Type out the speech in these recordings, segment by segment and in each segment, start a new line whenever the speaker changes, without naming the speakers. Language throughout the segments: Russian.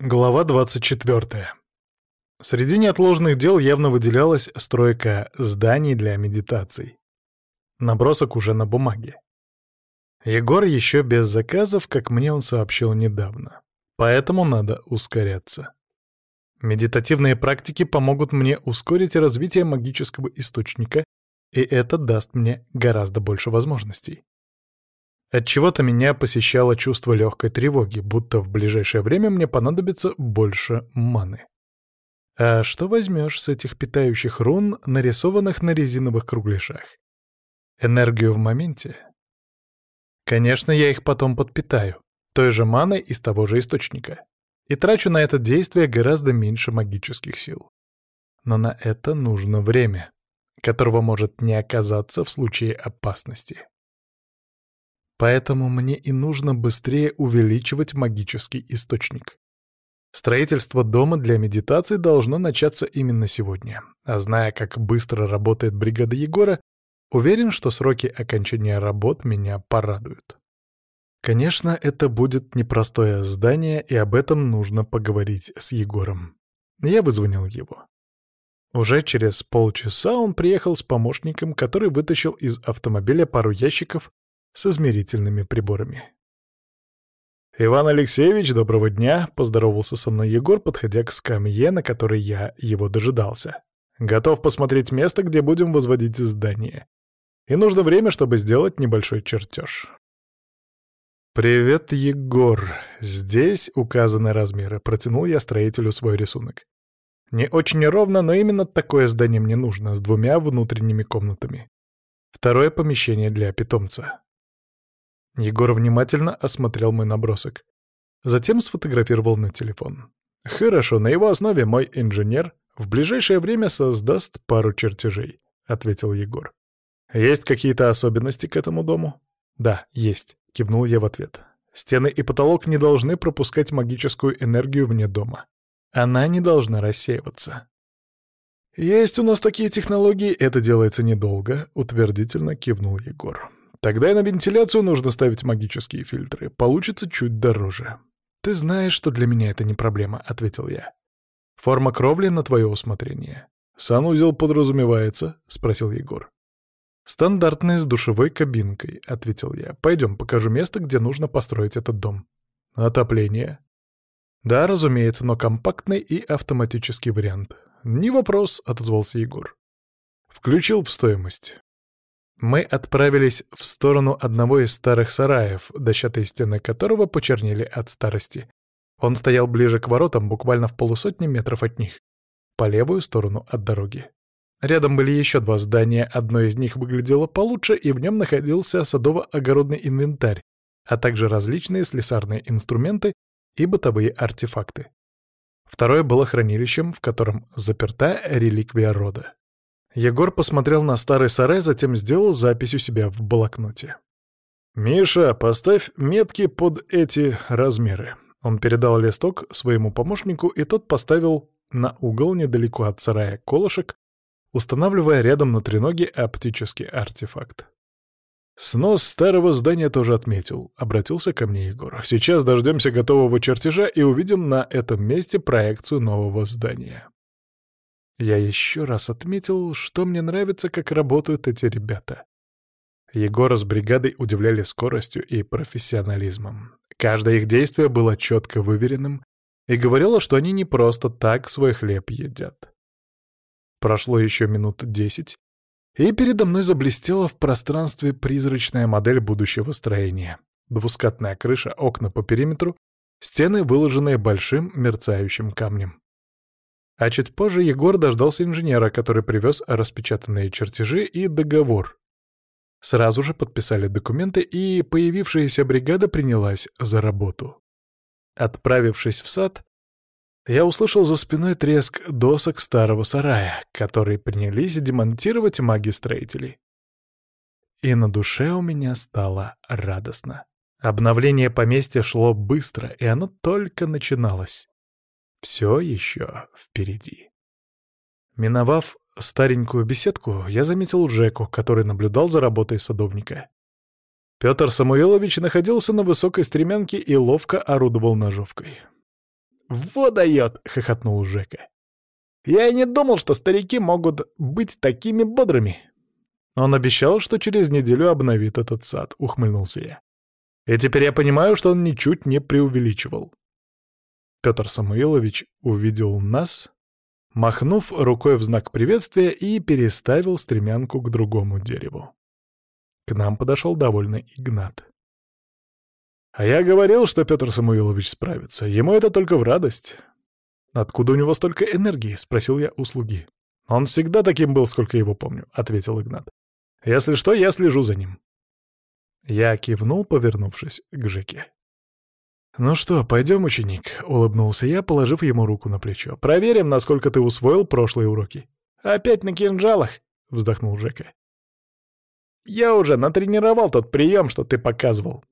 Глава 24. Среди неотложных дел явно выделялась стройка зданий для медитаций. Набросок уже на бумаге. Егор еще без заказов, как мне он сообщил недавно. Поэтому надо ускоряться. Медитативные практики помогут мне ускорить развитие магического источника, и это даст мне гораздо больше возможностей. Отчего-то меня посещало чувство легкой тревоги, будто в ближайшее время мне понадобится больше маны. А что возьмешь с этих питающих рун, нарисованных на резиновых кругляшах? Энергию в моменте? Конечно, я их потом подпитаю, той же маной из того же источника. И трачу на это действие гораздо меньше магических сил. Но на это нужно время, которого может не оказаться в случае опасности. Поэтому мне и нужно быстрее увеличивать магический источник. Строительство дома для медитации должно начаться именно сегодня. А зная, как быстро работает бригада Егора, уверен, что сроки окончания работ меня порадуют. Конечно, это будет непростое здание, и об этом нужно поговорить с Егором. Я вызвонил его. Уже через полчаса он приехал с помощником, который вытащил из автомобиля пару ящиков с измерительными приборами. «Иван Алексеевич, доброго дня!» — поздоровался со мной Егор, подходя к скамье, на которой я его дожидался. «Готов посмотреть место, где будем возводить здание. И нужно время, чтобы сделать небольшой чертеж». «Привет, Егор. Здесь указаны размеры», — протянул я строителю свой рисунок. «Не очень ровно, но именно такое здание мне нужно, с двумя внутренними комнатами. Второе помещение для питомца. Егор внимательно осмотрел мой набросок. Затем сфотографировал на телефон. «Хорошо, на его основе мой инженер в ближайшее время создаст пару чертежей», — ответил Егор. «Есть какие-то особенности к этому дому?» «Да, есть», — кивнул я в ответ. «Стены и потолок не должны пропускать магическую энергию вне дома. Она не должна рассеиваться». «Есть у нас такие технологии, это делается недолго», — утвердительно кивнул Егор. Тогда и на вентиляцию нужно ставить магические фильтры. Получится чуть дороже. «Ты знаешь, что для меня это не проблема», — ответил я. «Форма кровли на твое усмотрение». «Санузел подразумевается?» — спросил Егор. «Стандартный с душевой кабинкой», — ответил я. «Пойдем, покажу место, где нужно построить этот дом». «Отопление?» «Да, разумеется, но компактный и автоматический вариант». «Не вопрос», — отозвался Егор. «Включил в стоимость». Мы отправились в сторону одного из старых сараев, дощатые стены которого почернели от старости. Он стоял ближе к воротам, буквально в полусотни метров от них, по левую сторону от дороги. Рядом были еще два здания, одно из них выглядело получше, и в нем находился садово-огородный инвентарь, а также различные слесарные инструменты и бытовые артефакты. Второе было хранилищем, в котором заперта реликвия рода. Егор посмотрел на старый сарай, затем сделал запись у себя в блокноте. «Миша, поставь метки под эти размеры». Он передал листок своему помощнику, и тот поставил на угол недалеко от сарая колышек, устанавливая рядом на треноге оптический артефакт. «Снос старого здания тоже отметил», — обратился ко мне Егор. «Сейчас дождемся готового чертежа и увидим на этом месте проекцию нового здания». Я еще раз отметил, что мне нравится, как работают эти ребята. Егора с бригадой удивляли скоростью и профессионализмом. Каждое их действие было четко выверенным и говорило, что они не просто так свой хлеб едят. Прошло еще минут десять, и передо мной заблестела в пространстве призрачная модель будущего строения. Двускатная крыша, окна по периметру, стены, выложенные большим мерцающим камнем. А чуть позже Егор дождался инженера, который привез распечатанные чертежи и договор. Сразу же подписали документы, и появившаяся бригада принялась за работу. Отправившись в сад, я услышал за спиной треск досок старого сарая, которые принялись демонтировать маги-строителей. И на душе у меня стало радостно. Обновление поместья шло быстро, и оно только начиналось. Все еще впереди. Миновав старенькую беседку, я заметил Джеку, который наблюдал за работой садовника. Петр Самуилович находился на высокой стремянке и ловко орудовал ножовкой. «Во дает!» — хохотнул Жека. «Я и не думал, что старики могут быть такими бодрыми!» Он обещал, что через неделю обновит этот сад, — ухмыльнулся я. И теперь я понимаю, что он ничуть не преувеличивал. Петр Самуилович увидел нас, махнув рукой в знак приветствия и переставил стремянку к другому дереву. К нам подошел довольный Игнат. А я говорил, что Петр Самуилович справится. Ему это только в радость. «Откуда у него столько энергии?» — спросил я у слуги. «Он всегда таким был, сколько его помню», — ответил Игнат. «Если что, я слежу за ним». Я кивнул, повернувшись к Жеке. «Ну что, пойдем, ученик», — улыбнулся я, положив ему руку на плечо. «Проверим, насколько ты усвоил прошлые уроки». «Опять на кинжалах?» — вздохнул Жека. «Я уже натренировал тот прием, что ты показывал».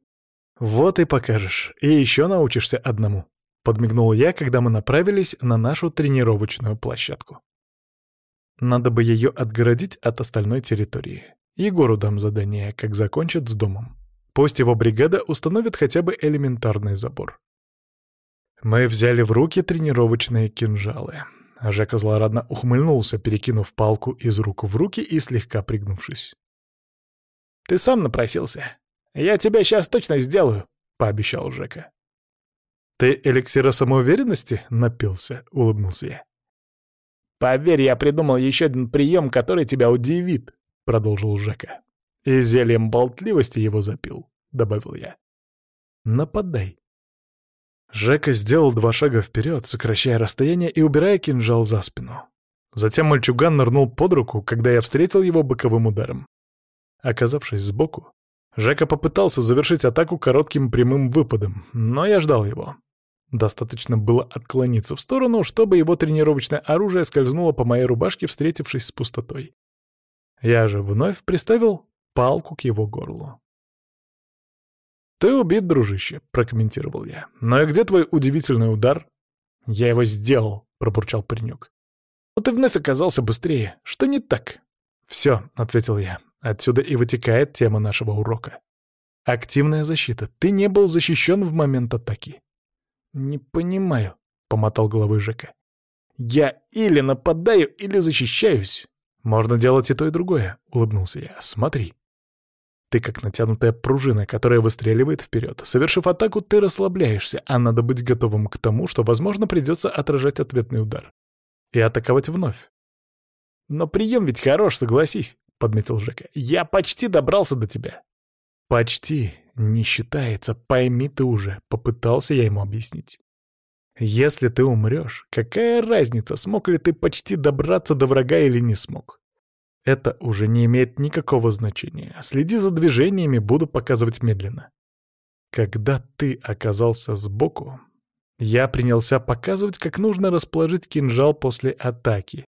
«Вот и покажешь. И еще научишься одному», — подмигнул я, когда мы направились на нашу тренировочную площадку. Надо бы ее отгородить от остальной территории. Егору дам задание, как закончат с домом. Пусть его бригада установит хотя бы элементарный забор. Мы взяли в руки тренировочные кинжалы. Жека злорадно ухмыльнулся, перекинув палку из рук в руки и слегка пригнувшись. «Ты сам напросился. Я тебя сейчас точно сделаю», — пообещал Жека. «Ты эликсира самоуверенности напился?» — улыбнулся я. «Поверь, я придумал еще один прием, который тебя удивит», — продолжил Жека. «И зельем болтливости его запил», — добавил я. «Нападай». Жека сделал два шага вперед, сокращая расстояние и убирая кинжал за спину. Затем мальчуган нырнул под руку, когда я встретил его боковым ударом. Оказавшись сбоку, Жека попытался завершить атаку коротким прямым выпадом, но я ждал его. Достаточно было отклониться в сторону, чтобы его тренировочное оружие скользнуло по моей рубашке, встретившись с пустотой. Я же вновь приставил палку к его горлу. «Ты убит, дружище», — прокомментировал я. «Но и где твой удивительный удар?» «Я его сделал», — пробурчал паренек. «Но ты вновь оказался быстрее. Что не так?» «Все», — ответил я. «Отсюда и вытекает тема нашего урока. Активная защита. Ты не был защищен в момент атаки». «Не понимаю», — помотал головой Жека. «Я или нападаю, или защищаюсь». «Можно делать и то, и другое», — улыбнулся я. «Смотри». Ты как натянутая пружина, которая выстреливает вперед. Совершив атаку, ты расслабляешься, а надо быть готовым к тому, что, возможно, придется отражать ответный удар. И атаковать вновь. «Но прием ведь хорош, согласись», — подметил Жека. «Я почти добрался до тебя». «Почти не считается, пойми ты уже», — попытался я ему объяснить. «Если ты умрешь, какая разница, смог ли ты почти добраться до врага или не смог? Это уже не имеет никакого значения. Следи за движениями, буду показывать медленно. Когда ты оказался сбоку, я принялся показывать, как нужно расположить кинжал после атаки,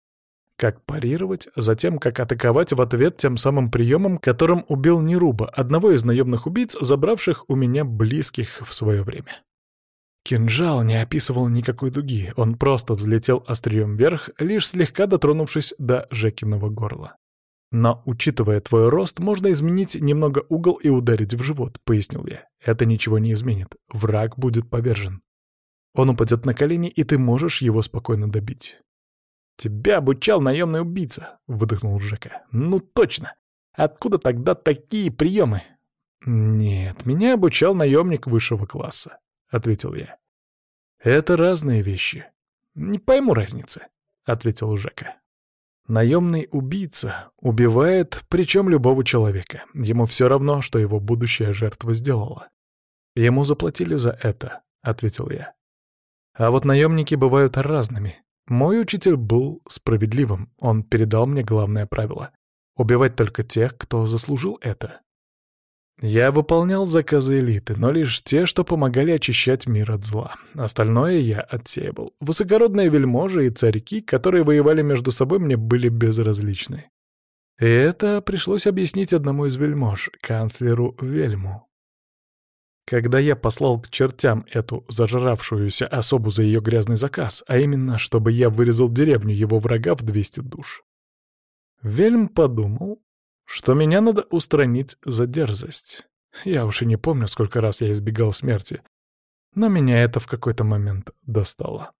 как парировать, затем как атаковать в ответ тем самым приемом, которым убил Неруба, одного из наемных убийц, забравших у меня близких в свое время. Кинжал не описывал никакой дуги, он просто взлетел острием вверх, лишь слегка дотронувшись до Жекиного горла. «Но, учитывая твой рост, можно изменить немного угол и ударить в живот», — пояснил я. «Это ничего не изменит. Враг будет повержен. Он упадет на колени, и ты можешь его спокойно добить». «Тебя обучал наемный убийца», — выдохнул Жека. «Ну точно! Откуда тогда такие приемы?» «Нет, меня обучал наемник высшего класса», — ответил я. «Это разные вещи». «Не пойму разницы», — ответил Жека. Наемный убийца убивает, причем любого человека. Ему все равно, что его будущая жертва сделала. Ему заплатили за это, — ответил я. А вот наемники бывают разными. Мой учитель был справедливым, он передал мне главное правило — убивать только тех, кто заслужил это. Я выполнял заказы элиты, но лишь те, что помогали очищать мир от зла. Остальное я отсеивал. Высокородные вельможи и царьки, которые воевали между собой, мне были безразличны. И это пришлось объяснить одному из вельмож, канцлеру Вельму. Когда я послал к чертям эту зажравшуюся особу за ее грязный заказ, а именно, чтобы я вырезал деревню его врага в 200 душ. Вельм подумал, что меня надо устранить за дерзость. Я уж и не помню, сколько раз я избегал смерти. Но меня это в какой-то момент достало.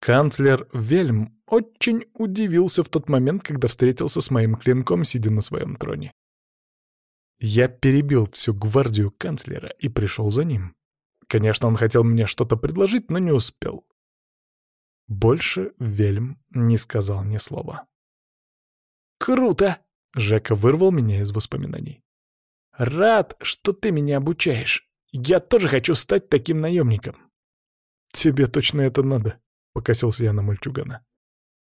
Канцлер Вельм очень удивился в тот момент, когда встретился с моим клинком, сидя на своем троне. Я перебил всю гвардию канцлера и пришел за ним. Конечно, он хотел мне что-то предложить, но не успел. Больше Вельм не сказал ни слова. «Круто!» — Жека вырвал меня из воспоминаний. «Рад, что ты меня обучаешь. Я тоже хочу стать таким наемником». «Тебе точно это надо», — покосился я на мальчугана.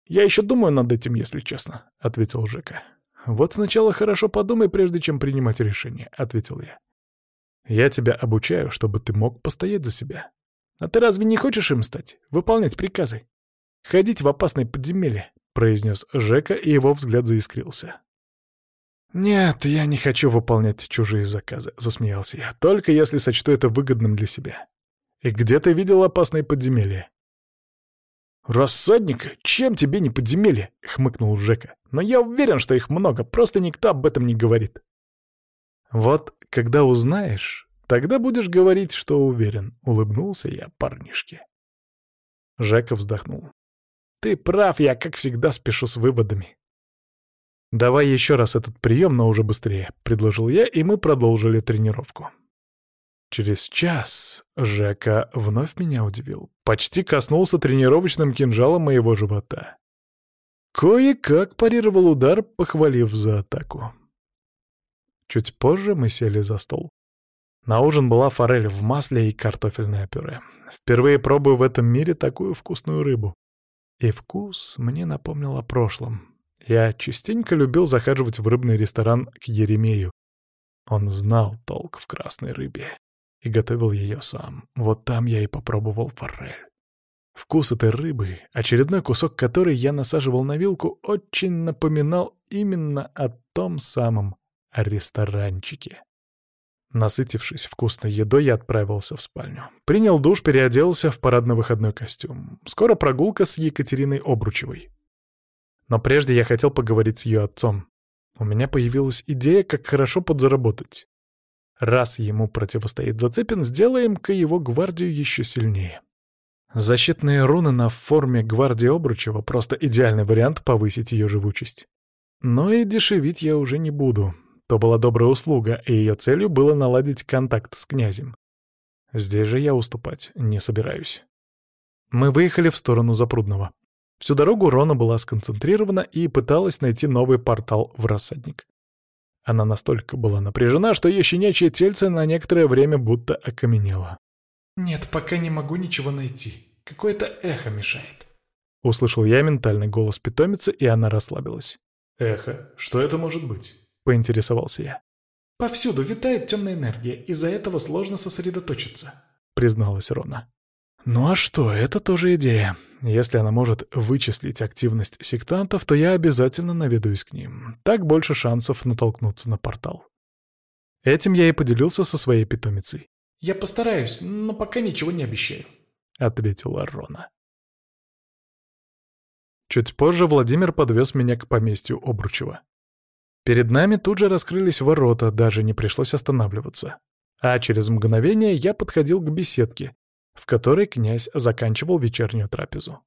«Я еще думаю над этим, если честно», — ответил Жека. «Вот сначала хорошо подумай, прежде чем принимать решение», — ответил я. «Я тебя обучаю, чтобы ты мог постоять за себя. А ты разве не хочешь им стать? Выполнять приказы? Ходить в опасные подземелья?» — произнес Жека, и его взгляд заискрился. «Нет, я не хочу выполнять чужие заказы», — засмеялся я, — «только если сочту это выгодным для себя. И где ты видел опасные подземелья?» «Рассадник? Чем тебе не подземелье?» — хмыкнул Жека. «Но я уверен, что их много, просто никто об этом не говорит». «Вот когда узнаешь, тогда будешь говорить, что уверен», — улыбнулся я парнишке. Жека вздохнул. «Ты прав, я, как всегда, спешу с выводами». «Давай еще раз этот прием, но уже быстрее», — предложил я, и мы продолжили тренировку. Через час Жека вновь меня удивил. Почти коснулся тренировочным кинжалом моего живота. Кое-как парировал удар, похвалив за атаку. Чуть позже мы сели за стол. На ужин была форель в масле и картофельное пюре. Впервые пробую в этом мире такую вкусную рыбу. И вкус мне напомнил о прошлом. Я частенько любил захаживать в рыбный ресторан к Еремею. Он знал толк в красной рыбе и готовил ее сам. Вот там я и попробовал форель. Вкус этой рыбы, очередной кусок которой я насаживал на вилку, очень напоминал именно о том самом ресторанчике. Насытившись вкусной едой, я отправился в спальню. Принял душ, переоделся в парадно-выходной костюм. Скоро прогулка с Екатериной Обручевой. Но прежде я хотел поговорить с ее отцом. У меня появилась идея, как хорошо подзаработать. Раз ему противостоит Зацепин, сделаем-ка его гвардию еще сильнее. Защитные руны на форме гвардии Обручева — просто идеальный вариант повысить ее живучесть. Но и дешевить я уже не буду. То была добрая услуга, и ее целью было наладить контакт с князем. Здесь же я уступать не собираюсь. Мы выехали в сторону Запрудного. Всю дорогу Рона была сконцентрирована и пыталась найти новый портал в рассадник. Она настолько была напряжена, что ее щенячье тельце на некоторое время будто окаменело. «Нет, пока не могу ничего найти. Какое-то эхо мешает». Услышал я ментальный голос питомицы, и она расслабилась. «Эхо? Что это может быть?» — поинтересовался я. «Повсюду витает темная энергия, из-за этого сложно сосредоточиться», — призналась Рона. «Ну а что, это тоже идея. Если она может вычислить активность сектантов, то я обязательно наведаюсь к ним. Так больше шансов натолкнуться на портал. Этим я и поделился со своей питомицей. «Я постараюсь, но пока ничего не обещаю», — ответила Рона. Чуть позже Владимир подвез меня к поместью Обручева. Перед нами тут же раскрылись ворота, даже не пришлось останавливаться. А через мгновение я подходил к беседке, в которой князь заканчивал вечернюю трапезу.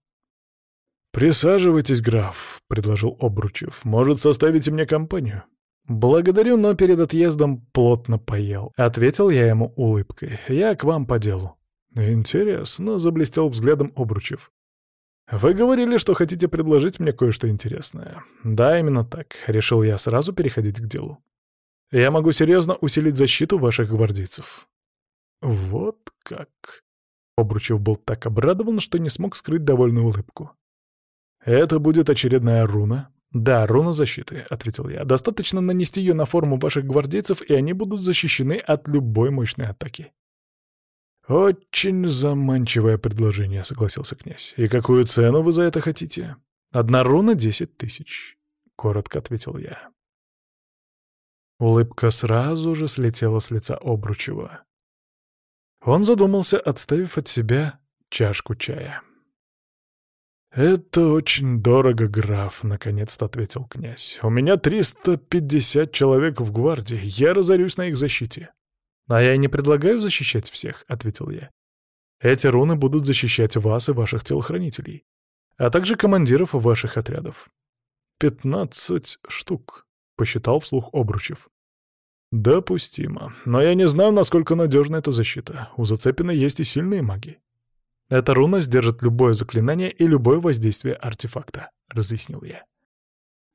«Присаживайтесь, граф», — предложил Обручев. «Может, составите мне компанию?»
«Благодарю, но перед отъездом плотно поел», — ответил я ему улыбкой. «Я к вам по делу».
«Интересно», — заблестел взглядом Обручев. «Вы говорили, что хотите предложить мне кое-что интересное».
«Да, именно так», — решил я сразу переходить к делу. «Я могу серьезно усилить защиту ваших гвардейцев».
«Вот как»,
Обручев был так обрадован, что не смог скрыть довольную улыбку.
«Это будет очередная руна?»
«Да, руна защиты», — ответил я. «Достаточно нанести ее на форму ваших гвардейцев, и они будут защищены от любой мощной атаки».
«Очень заманчивое предложение», — согласился князь. «И какую цену вы за это хотите?»
«Одна руна — десять тысяч», — коротко ответил я. Улыбка сразу же слетела с лица Обручева. Он задумался, отставив от себя чашку чая.
«Это очень дорого, граф», — наконец-то ответил князь. «У меня 350 человек в гвардии, я разорюсь на их защите».
«А я и не предлагаю защищать всех», — ответил я. «Эти руны будут защищать вас и ваших телохранителей, а также командиров ваших отрядов». «Пятнадцать штук», — посчитал вслух Обручев. «Допустимо. Но я не знаю, насколько надежна эта защита. У Зацепина есть и сильные маги». «Эта руна сдержит любое заклинание и любое воздействие артефакта», — разъяснил я.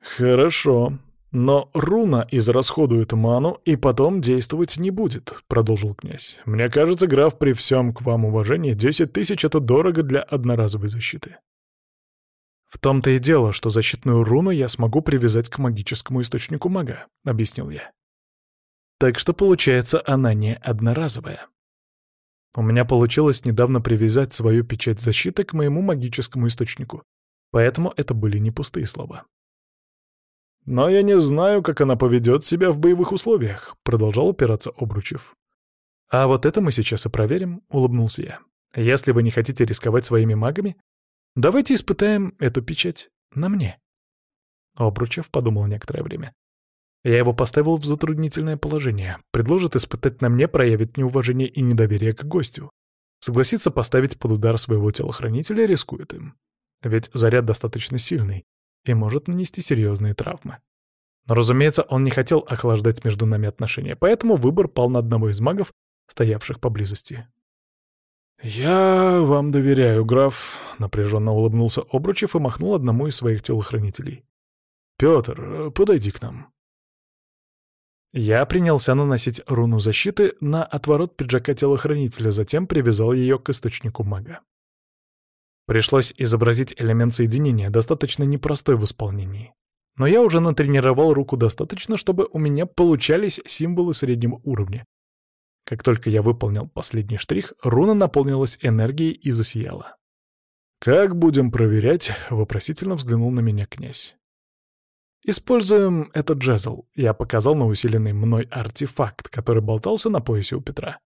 «Хорошо. Но руна израсходует ману и потом действовать не будет», — продолжил князь. «Мне кажется, граф, при всем к вам уважении, десять тысяч — это дорого для одноразовой защиты». «В том-то и дело, что защитную руну я смогу привязать к магическому источнику мага», — объяснил я. «Так что, получается, она не одноразовая». У меня получилось недавно привязать свою печать защиты к моему магическому источнику, поэтому это были не пустые слова. «Но я не знаю, как она поведет себя в боевых условиях», — продолжал упираться Обручев. «А вот это мы сейчас и проверим», — улыбнулся я. «Если вы не хотите рисковать своими магами, давайте испытаем эту печать на мне». Обручев подумал некоторое время. Я его поставил в затруднительное положение. Предложит испытать на мне, проявит неуважение и недоверие к гостю. Согласится поставить под удар своего телохранителя, рискует им. Ведь заряд достаточно сильный, и может нанести серьезные травмы. Но, разумеется, он не хотел охлаждать между нами отношения, поэтому выбор пал на одного из магов, стоявших поблизости. «Я вам доверяю, граф», — напряженно улыбнулся Обручев и махнул одному из своих телохранителей. «Петр, подойди к нам». Я принялся наносить руну защиты на отворот пиджака телохранителя, затем привязал ее к источнику мага. Пришлось изобразить элемент соединения, достаточно непростой в исполнении. Но я уже натренировал руку достаточно, чтобы у меня получались символы среднего уровня. Как только я выполнил последний штрих, руна наполнилась энергией и засияла. «Как будем проверять?» — вопросительно взглянул на меня князь. «Используем этот джезл», — я показал на усиленный мной артефакт, который болтался на поясе у Петра.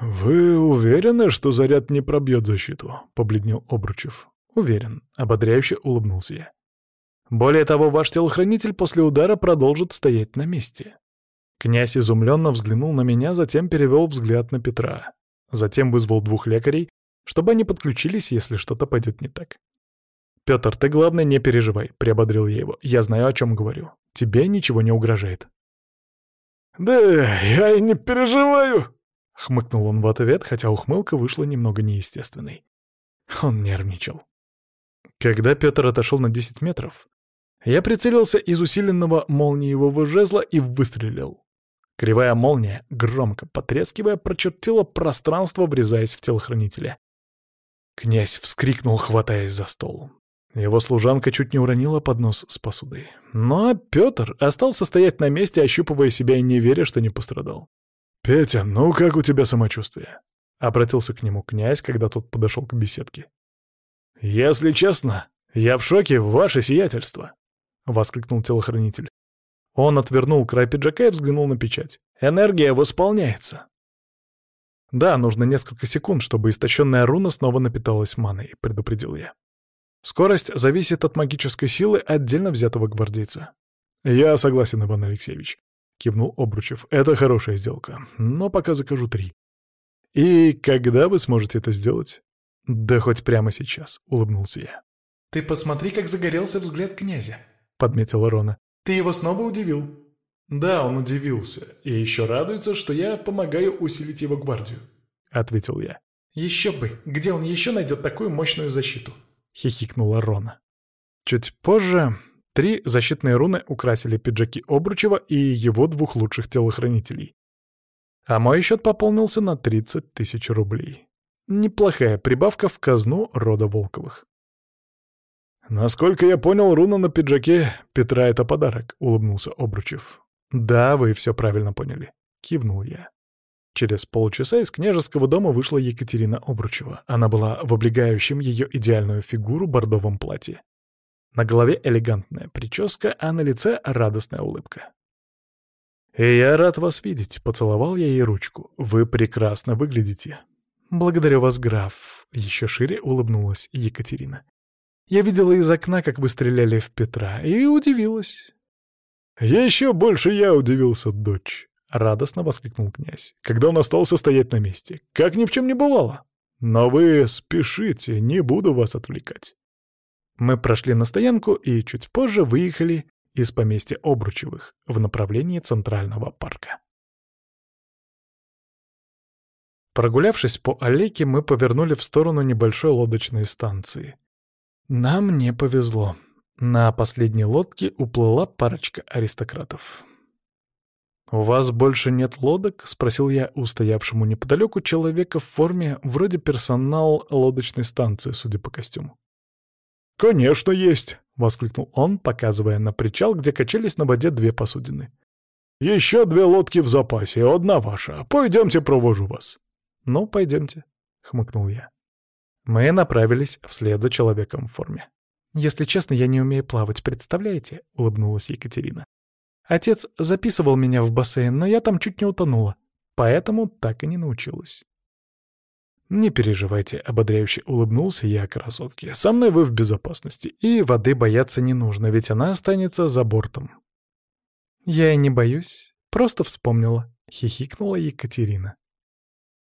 «Вы уверены, что заряд не пробьет защиту?» — побледнел Обручев. «Уверен», — ободряюще улыбнулся я. «Более того, ваш телохранитель после удара продолжит стоять на месте». Князь изумленно взглянул на меня, затем перевел взгляд на Петра. Затем вызвал двух лекарей, чтобы они подключились, если что-то пойдет не так. «Петр, ты, главное, не переживай», — приободрил я его. «Я знаю, о чем говорю. Тебе ничего не угрожает». «Да я и не переживаю», — хмыкнул он в ответ, хотя ухмылка вышла немного неестественной. Он нервничал. Когда Петр отошел на 10 метров, я прицелился из усиленного молниевого жезла и выстрелил. Кривая молния, громко потрескивая, прочертила пространство, врезаясь в телохранителя. Князь вскрикнул, хватаясь за стол. Его служанка чуть не уронила поднос с посудой. Но Петр остался стоять на месте, ощупывая себя и не веря, что не пострадал. «Петя, ну как у тебя самочувствие?» — обратился к нему князь, когда тот подошел к беседке. «Если честно, я в шоке, ваше сиятельство!» — воскликнул телохранитель. Он отвернул край пиджака и взглянул на печать. «Энергия восполняется!» «Да, нужно несколько секунд, чтобы истощенная руна снова напиталась маной», — предупредил я. «Скорость зависит от магической силы отдельно взятого гвардейца». «Я согласен, Иван Алексеевич кивнул Обручев. «Это хорошая сделка, но пока закажу три». «И когда вы сможете это сделать?» «Да хоть прямо сейчас», — улыбнулся я.
«Ты посмотри, как загорелся взгляд князя», —
подметила Рона.
«Ты его снова удивил».
«Да, он удивился, и еще радуется, что я помогаю усилить его гвардию», — ответил я.
«Еще бы! Где он еще найдет такую мощную защиту?»
— хихикнула Рона. Чуть позже Три защитные руны украсили пиджаки Обручева и его двух лучших телохранителей. А мой счет пополнился на 30 тысяч рублей. Неплохая прибавка в казну рода Волковых. «Насколько я понял, руна на пиджаке Петра — это подарок», — улыбнулся Обручев. «Да, вы все правильно поняли», — кивнул я. Через полчаса из княжеского дома вышла Екатерина Обручева. Она была в облегающем ее идеальную фигуру бордовом платье. На голове элегантная прическа, а на лице радостная улыбка. «И я рад вас видеть», — поцеловал я ей ручку. «Вы прекрасно выглядите». «Благодарю вас, граф», — еще шире улыбнулась Екатерина. «Я видела из окна, как вы стреляли в Петра, и удивилась». «Еще больше я удивился, дочь», — радостно воскликнул князь, когда он остался стоять на месте. «Как ни в чем не бывало! Но вы спешите, не буду вас отвлекать». Мы прошли на стоянку и чуть позже выехали из поместья Обручевых в направлении Центрального парка. Прогулявшись по аллейке, мы повернули в сторону небольшой лодочной станции. Нам не повезло. На последней лодке уплыла парочка аристократов. «У вас больше нет лодок?» — спросил я у стоявшему неподалеку человека в форме, вроде персонал лодочной станции, судя по костюму.
«Конечно есть!»
— воскликнул он, показывая на причал, где качались на воде две посудины.
«Еще две лодки в запасе, одна ваша. Пойдемте, провожу вас».
«Ну, пойдемте», — хмыкнул я. Мы направились вслед за человеком в форме. «Если честно, я не умею плавать, представляете?» — улыбнулась Екатерина. «Отец записывал меня в бассейн, но я там чуть не утонула, поэтому так и не научилась». «Не переживайте», — ободряюще улыбнулся я красотке. «Со мной вы в безопасности, и воды бояться не нужно, ведь она останется за бортом». «Я и не боюсь, просто вспомнила», — хихикнула Екатерина.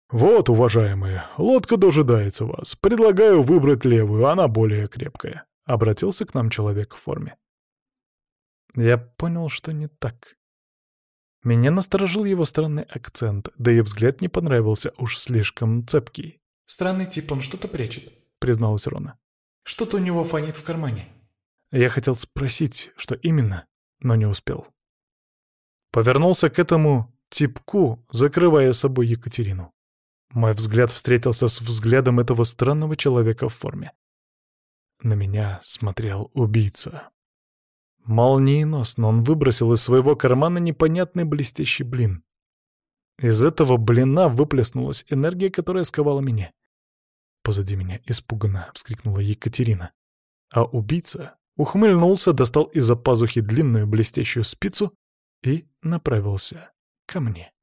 «Вот, уважаемые, лодка дожидается вас. Предлагаю выбрать левую, она более крепкая», — обратился к нам человек в форме.
Я понял, что не так. Меня насторожил его странный акцент, да и взгляд не понравился, уж слишком цепкий.
«Странный тип, он что-то прячет», —
призналась Рона.
«Что-то у него фонит в кармане».
Я хотел спросить, что именно, но не успел. Повернулся к этому типку, закрывая собой Екатерину. Мой взгляд встретился с взглядом этого странного человека в форме. На меня смотрел убийца. Молниеносно он выбросил из своего кармана непонятный блестящий блин. Из этого блина выплеснулась энергия, которая сковала меня. Позади меня испуганно вскрикнула Екатерина. А убийца ухмыльнулся, достал из-за пазухи длинную блестящую спицу и направился ко мне.